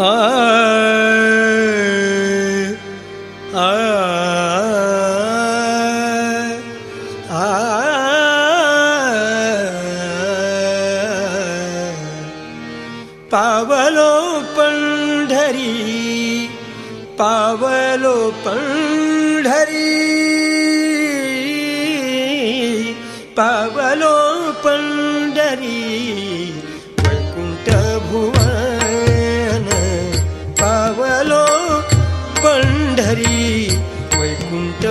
आ पावलोपण् धरि पावलोपरि पावलोपण्री पंढरी वैकुंठ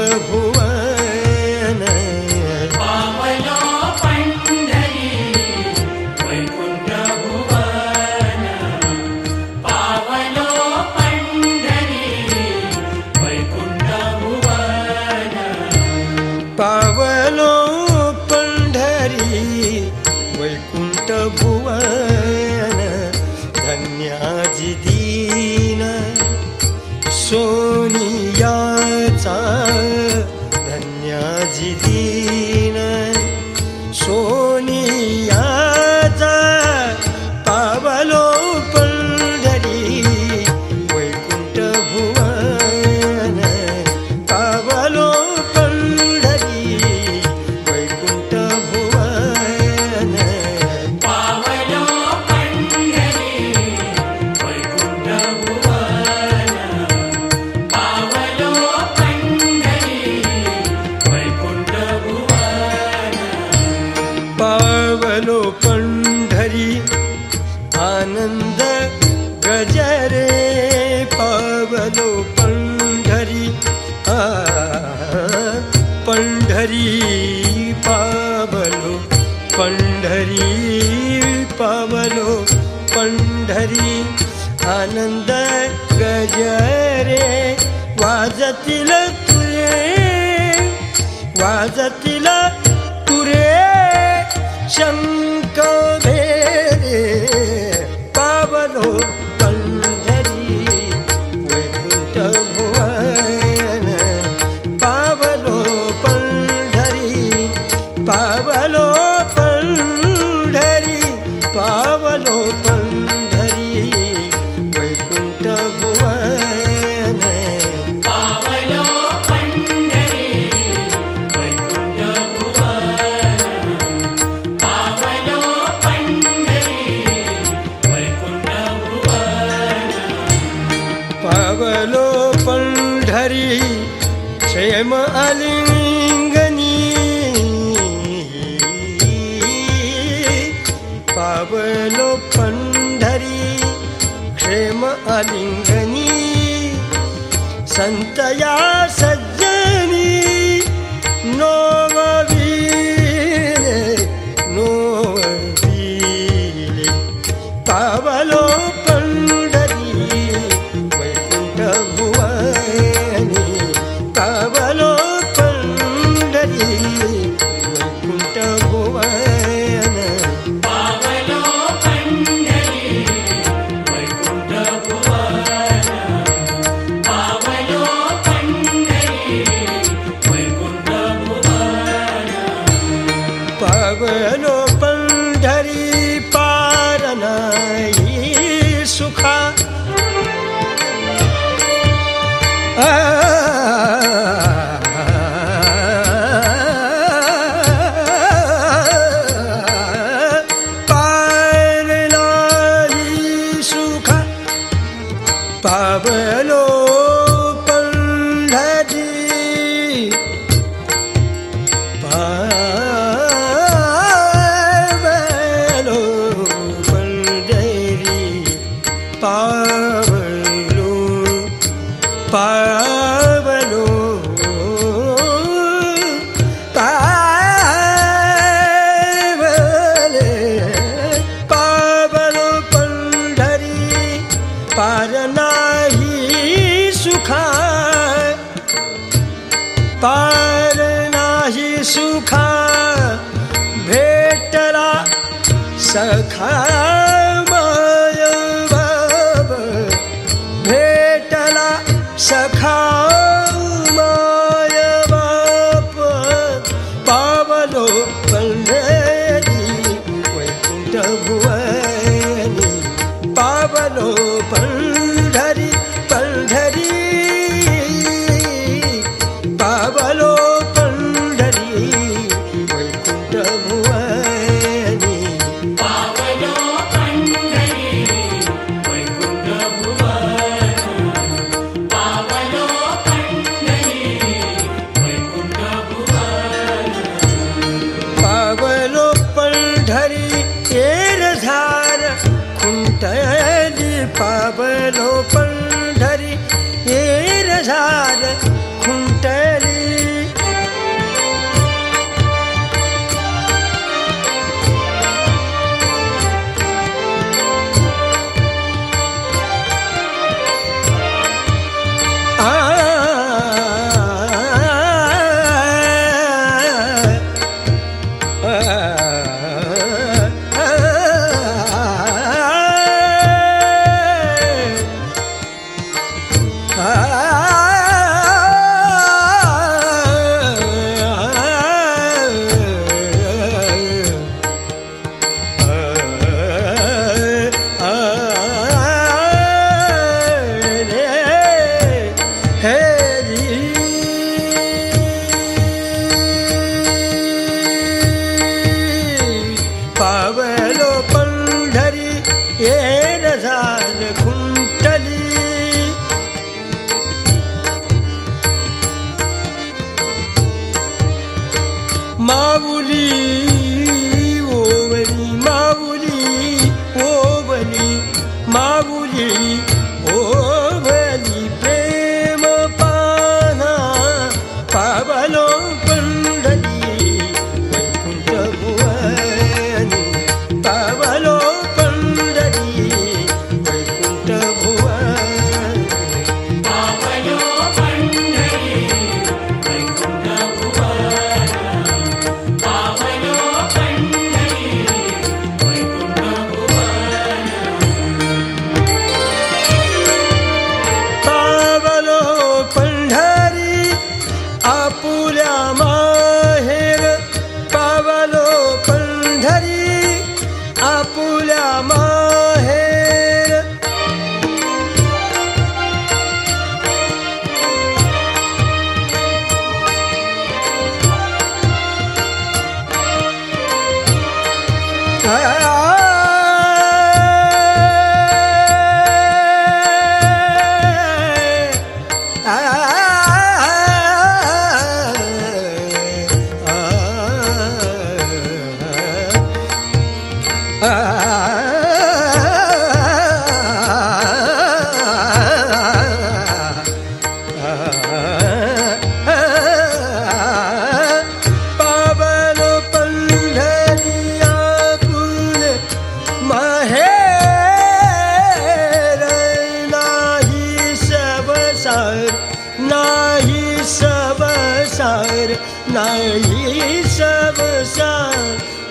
咱。आनन्द गजरे पावलो पण्ढरी पण्ढरी पावलो पण्ढरी पावलो पण्ढरी आनन्द गजरे वाजतिले वाजति तुरे। शङ्का लोपण्री क्षेम अलिङ्गनी सन्तया सज्जनी नी नो पावलो my 看。पावलों पर Mavuli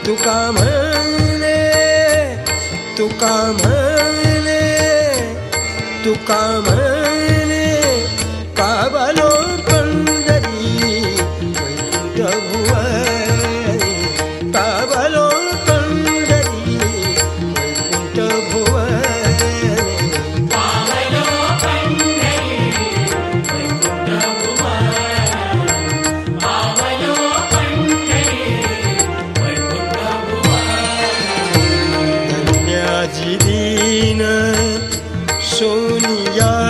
तुका म्हणले तुका म्हणले तुका म्हणले 呀